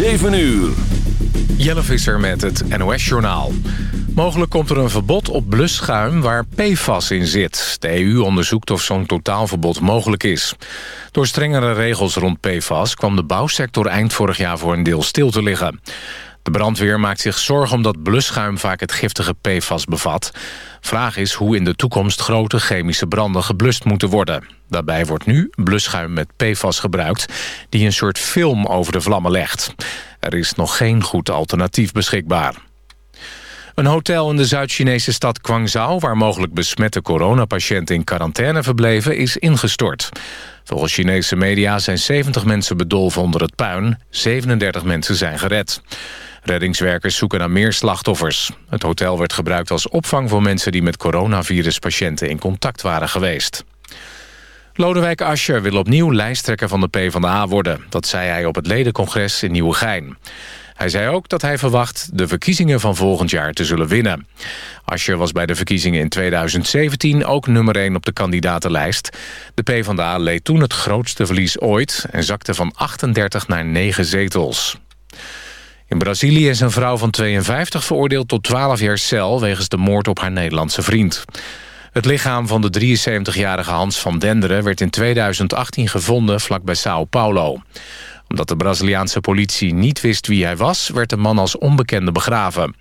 7 uur. Jelle Visser met het NOS-journaal. Mogelijk komt er een verbod op blusschuim waar PFAS in zit. De EU onderzoekt of zo'n totaalverbod mogelijk is. Door strengere regels rond PFAS kwam de bouwsector eind vorig jaar voor een deel stil te liggen. De brandweer maakt zich zorgen omdat blusschuim vaak het giftige PFAS bevat. Vraag is hoe in de toekomst grote chemische branden geblust moeten worden. Daarbij wordt nu blusschuim met PFAS gebruikt... die een soort film over de vlammen legt. Er is nog geen goed alternatief beschikbaar. Een hotel in de Zuid-Chinese stad Guangzhou... waar mogelijk besmette coronapatiënten in quarantaine verbleven... is ingestort. Volgens Chinese media zijn 70 mensen bedolven onder het puin. 37 mensen zijn gered. Reddingswerkers zoeken naar meer slachtoffers. Het hotel werd gebruikt als opvang voor mensen... die met coronaviruspatiënten in contact waren geweest. Lodewijk Asscher wil opnieuw lijsttrekker van de PvdA worden. Dat zei hij op het ledencongres in Nieuwegein. Hij zei ook dat hij verwacht de verkiezingen van volgend jaar te zullen winnen. Asscher was bij de verkiezingen in 2017 ook nummer 1 op de kandidatenlijst. De PvdA leed toen het grootste verlies ooit... en zakte van 38 naar 9 zetels. In Brazilië is een vrouw van 52 veroordeeld tot 12 jaar cel... wegens de moord op haar Nederlandse vriend. Het lichaam van de 73-jarige Hans van Denderen... werd in 2018 gevonden vlakbij Sao Paulo. Omdat de Braziliaanse politie niet wist wie hij was... werd de man als onbekende begraven.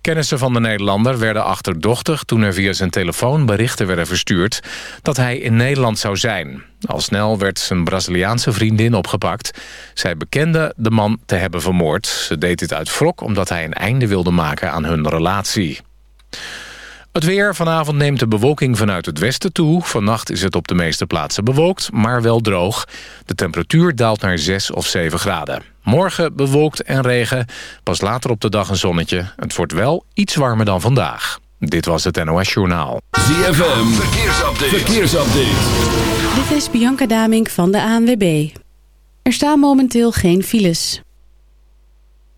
Kennissen van de Nederlander werden achterdochtig... toen er via zijn telefoon berichten werden verstuurd... dat hij in Nederland zou zijn. Al snel werd zijn Braziliaanse vriendin opgepakt. Zij bekende de man te hebben vermoord. Ze deed dit uit wrok omdat hij een einde wilde maken aan hun relatie. Het weer. Vanavond neemt de bewolking vanuit het westen toe. Vannacht is het op de meeste plaatsen bewolkt, maar wel droog. De temperatuur daalt naar 6 of 7 graden. Morgen bewolkt en regen. Pas later op de dag een zonnetje. Het wordt wel iets warmer dan vandaag. Dit was het NOS Journaal. ZFM. Verkeersupdate. Verkeersupdate. Dit is Bianca Damink van de ANWB. Er staan momenteel geen files.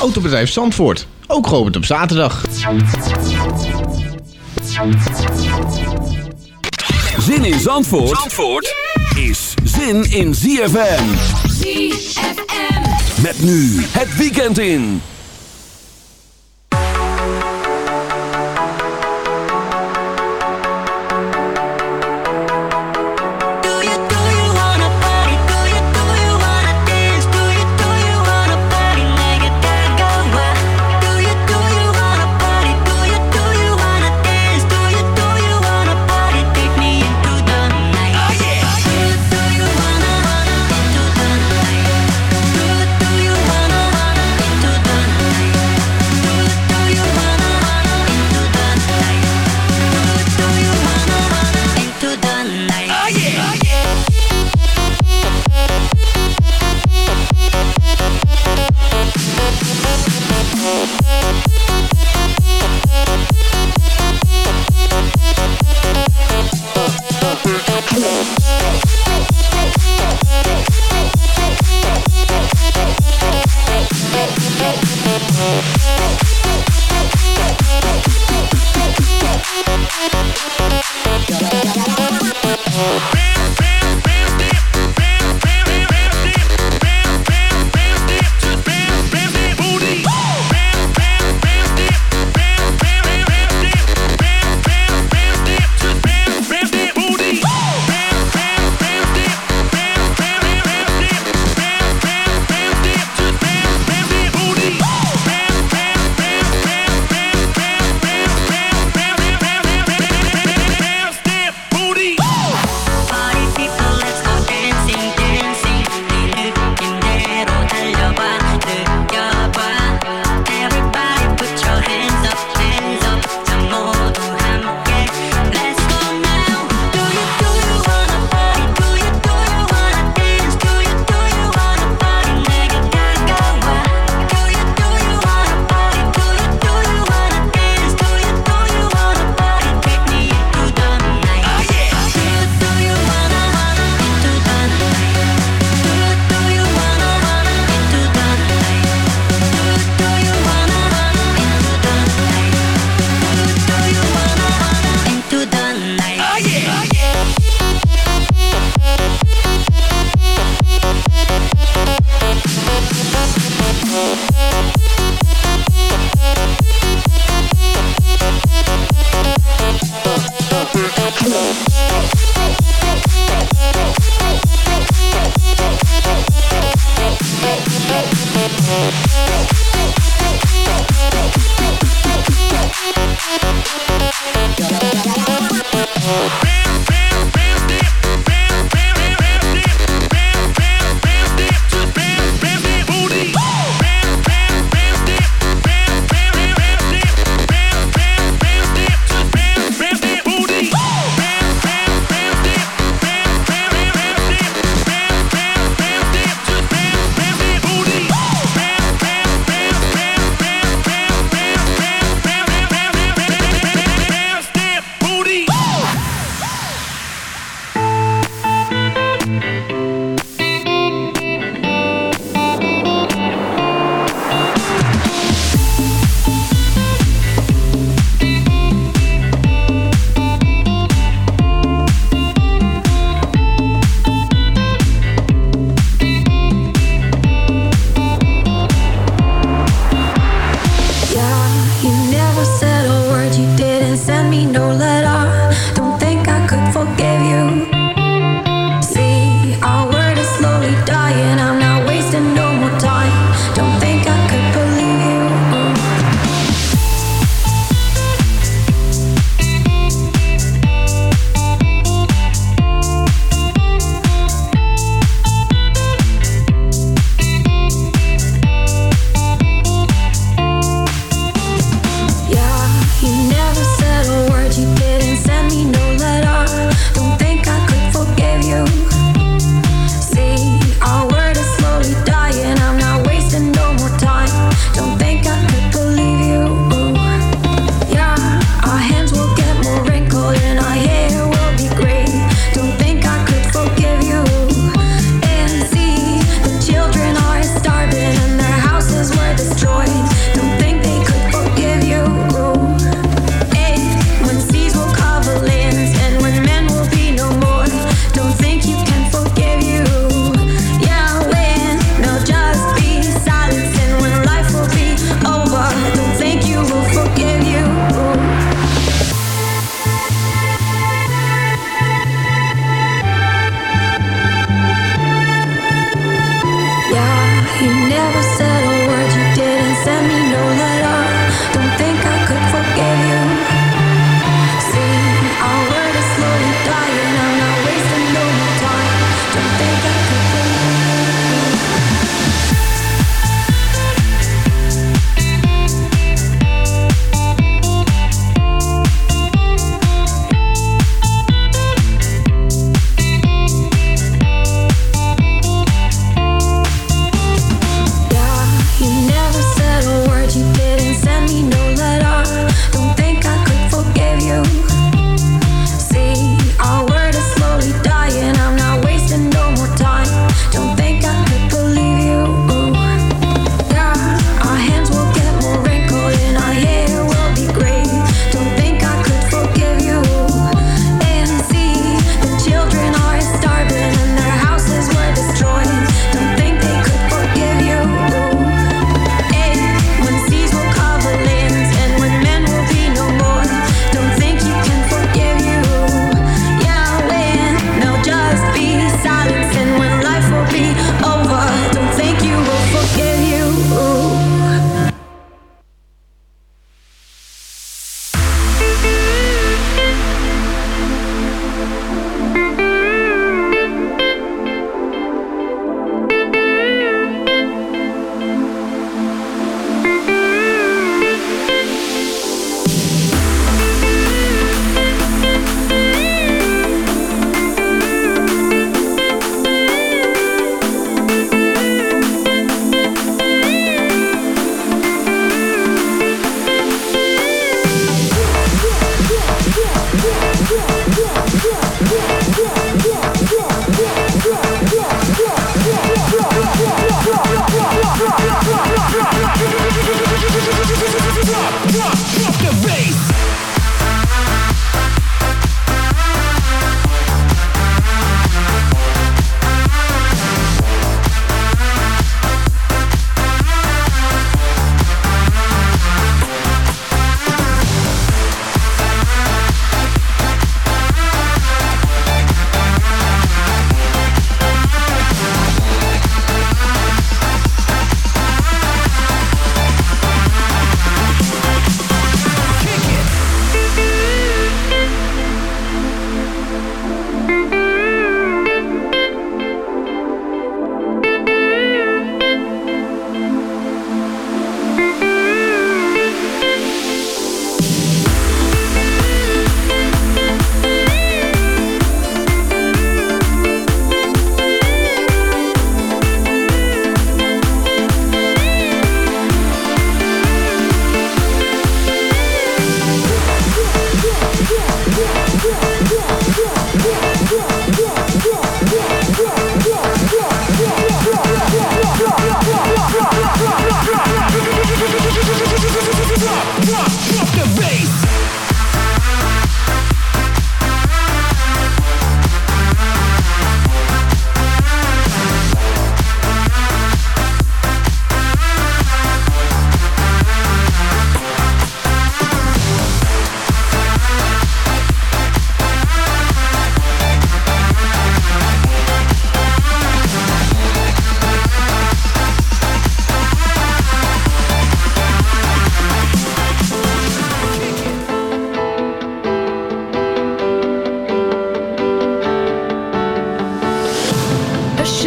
Autobedrijf Zandvoort, ook geopend op zaterdag. Zin in Zandvoort, Zandvoort is zin in ZFM. ZFM. Met nu het weekend in.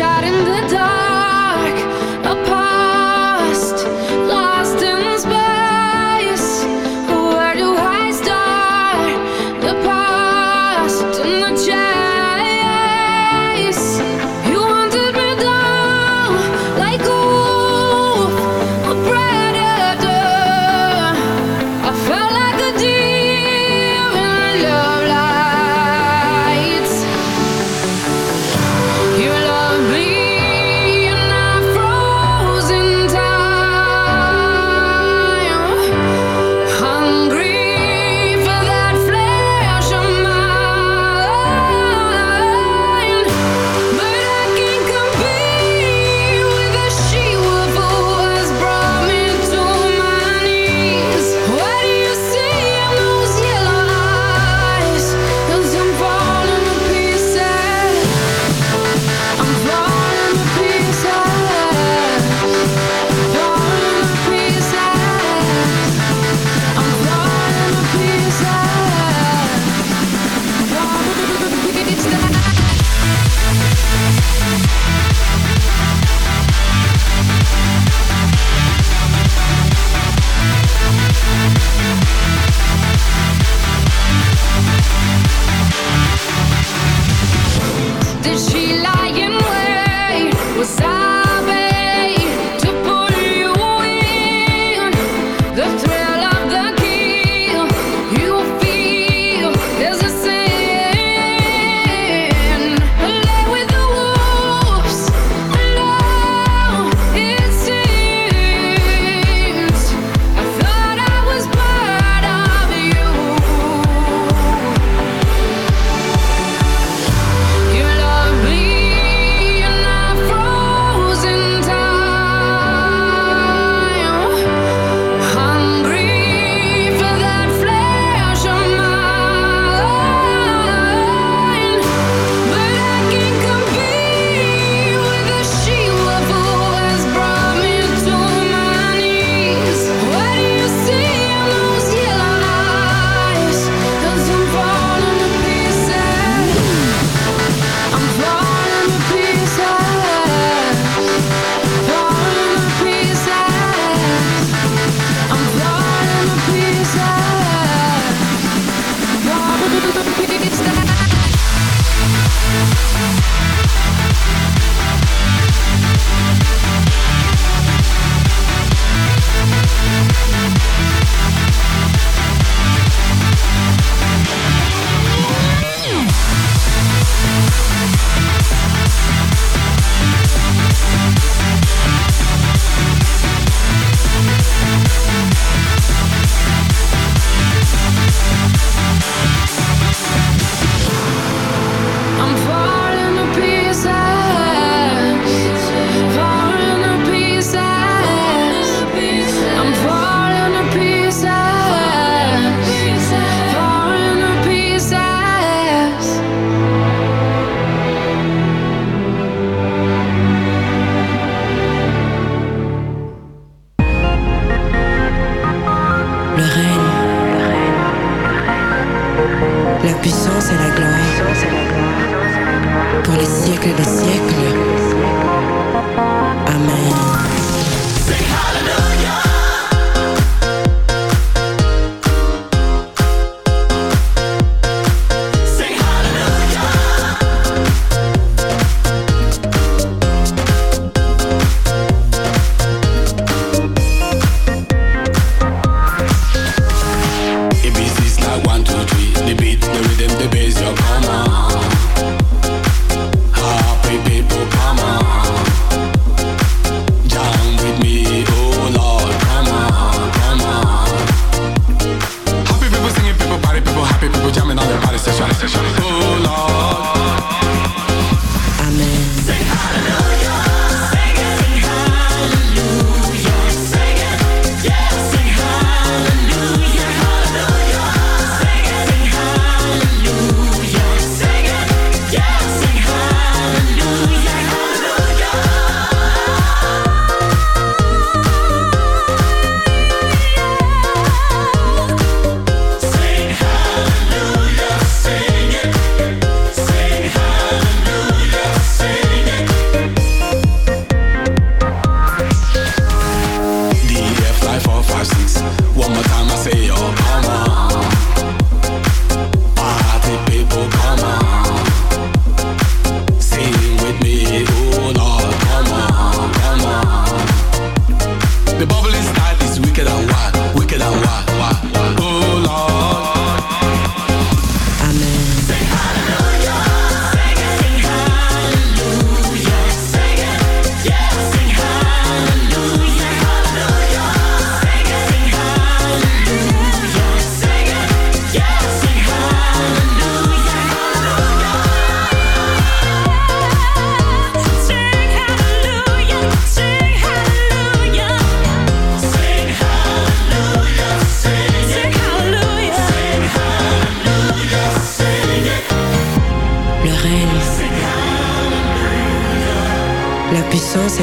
shot in the dark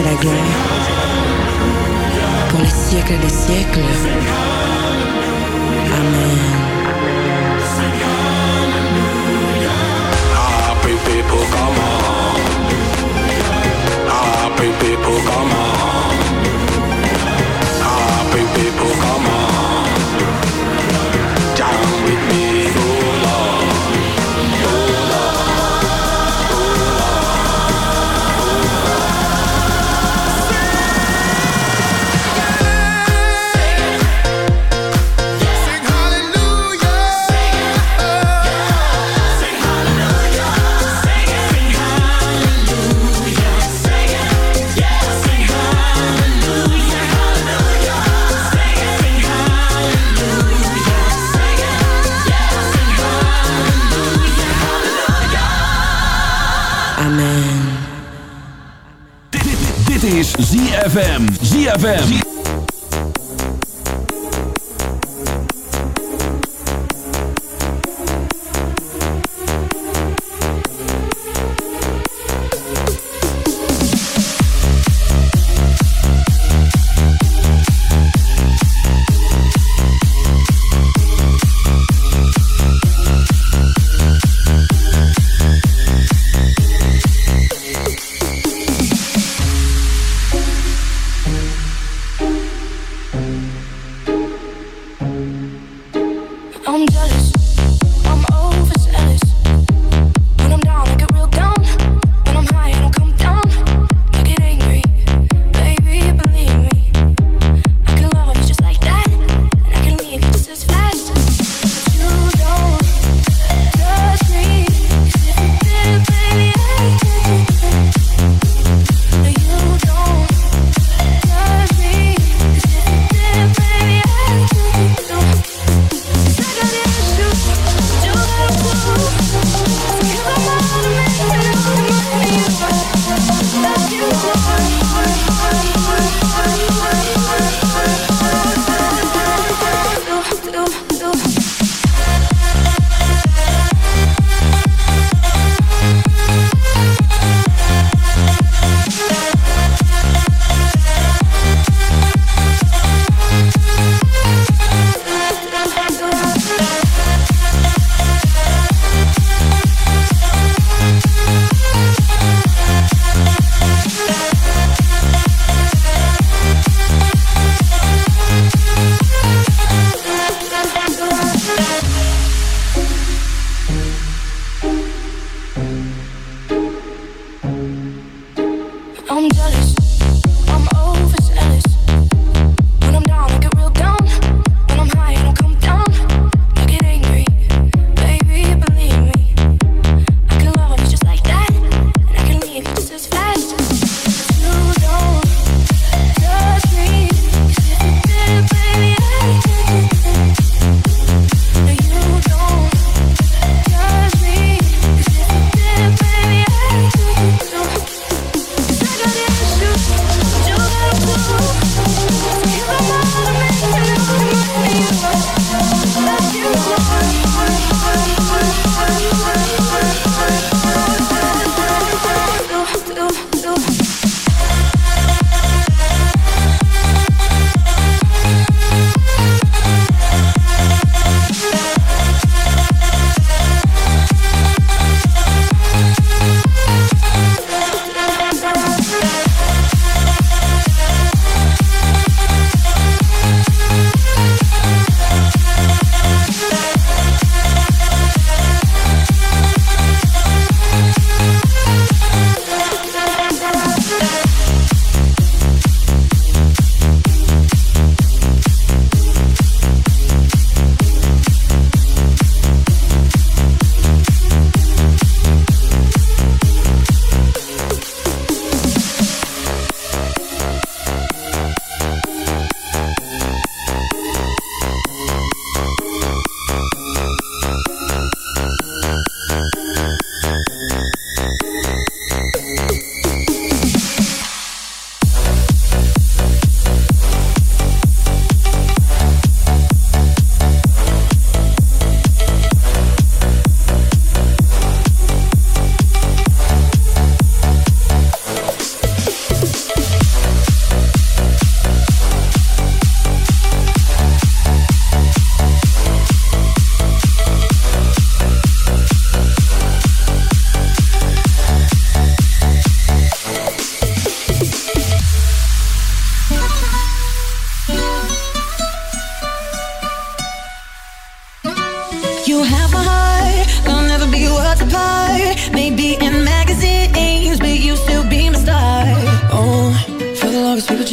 la gloire pour les siècles des siècles.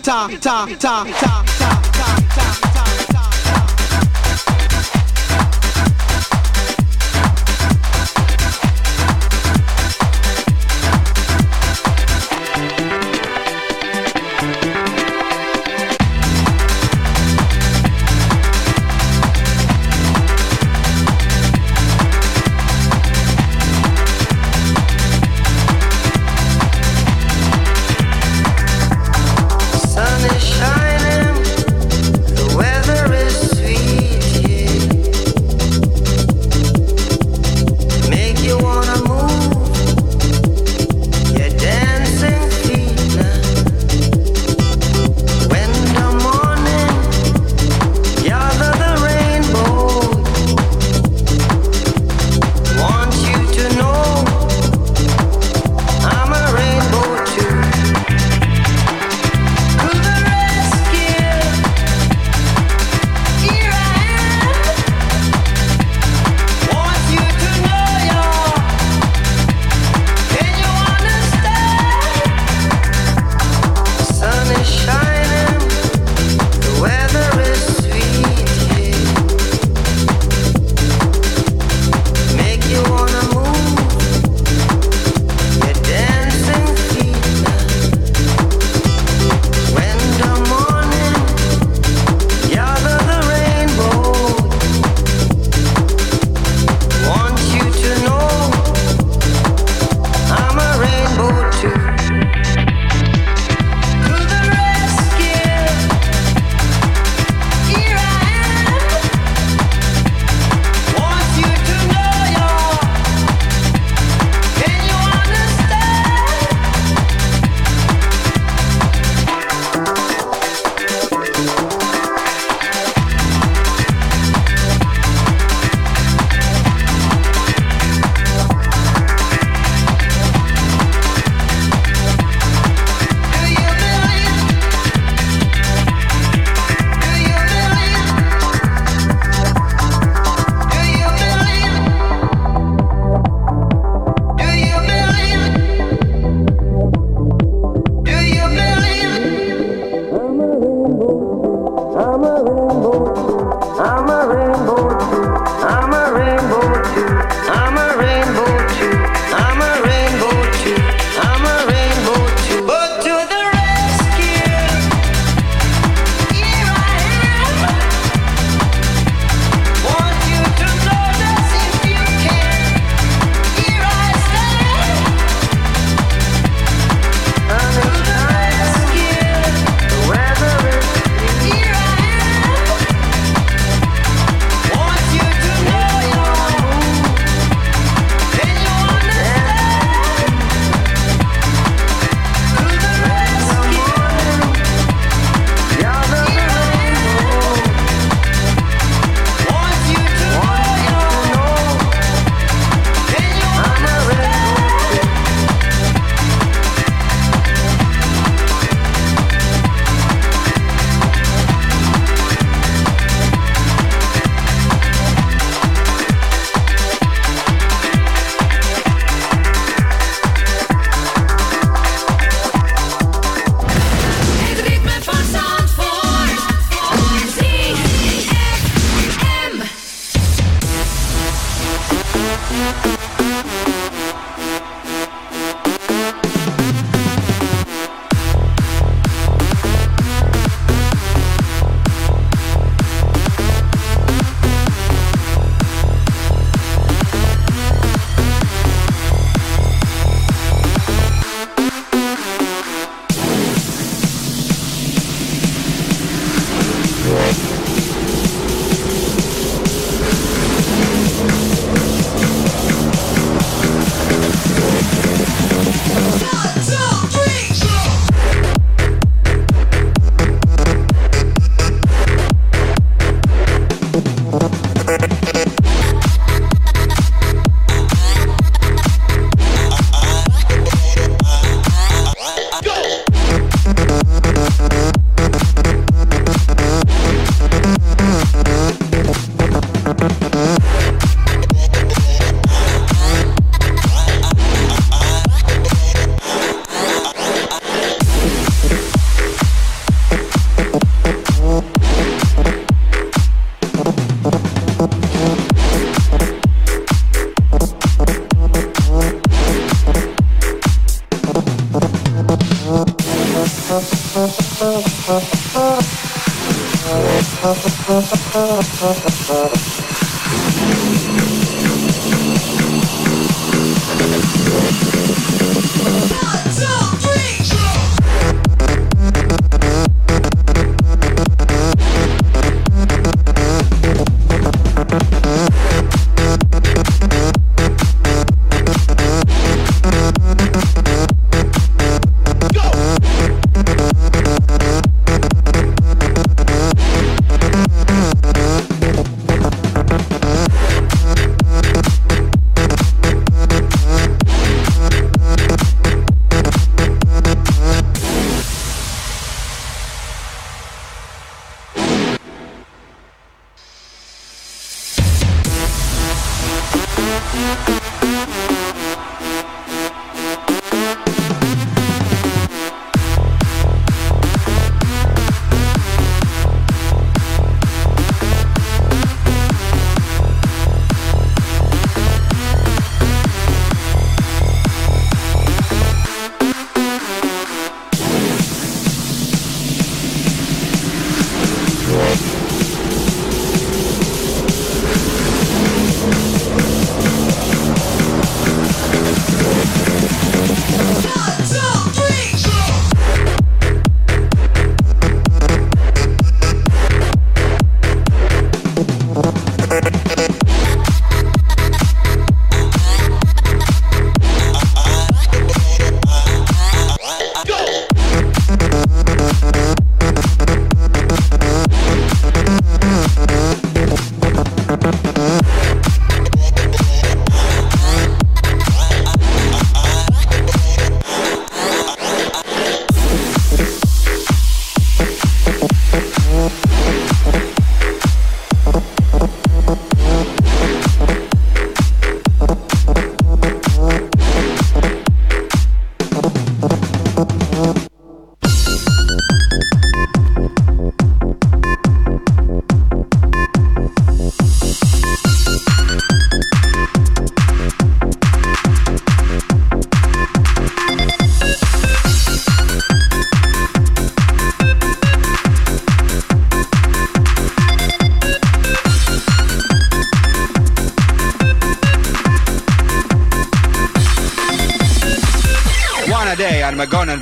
Ta ta ta ta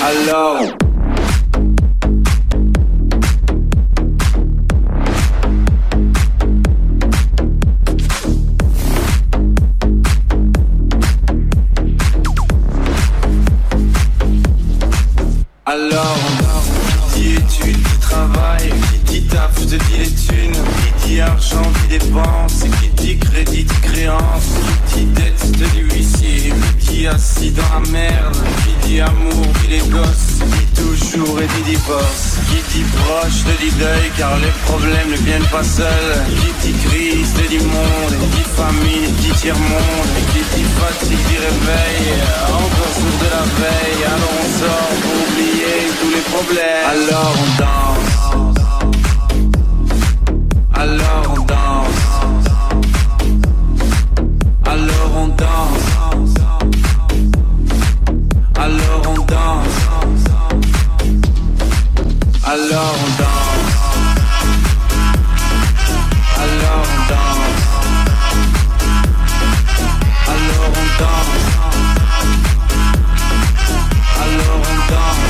alone. qui dit proche te dit deuil car les problèmes ne viennent pas seuls. Qui dit crise te dit monde, qui dit famine, qui dit tiers-monde, qui dit fatigue dit réveil, encore sourd de la veille. Alors on sort pour oublier tous les problèmes. Alors on danse. Alors on danse. Alors on danse. Alors on danse. Alors on danse. Alors on danse. Alors on danse. Alors on danse.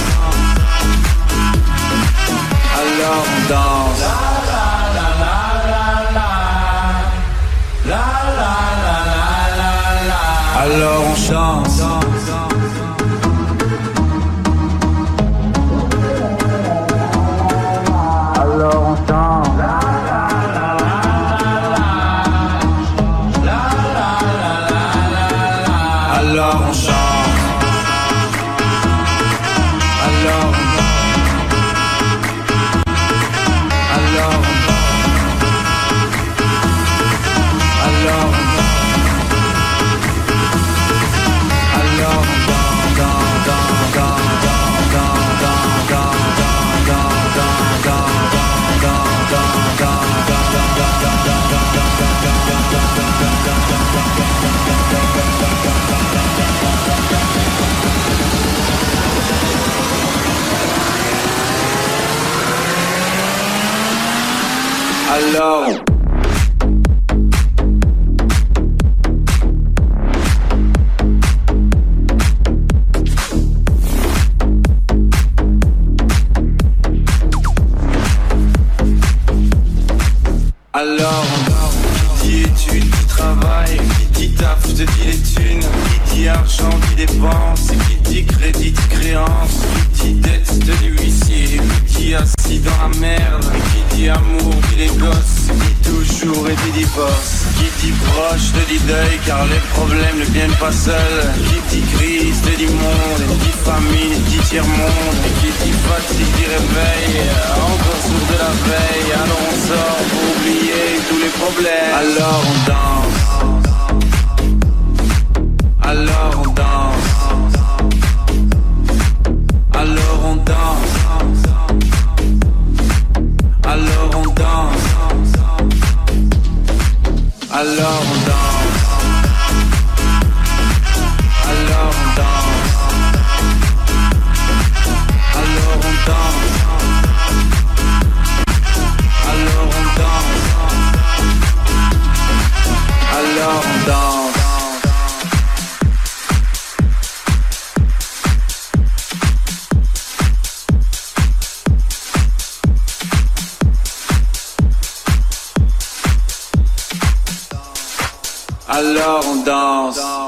Alors on danse. La la la Alors on chante. danse.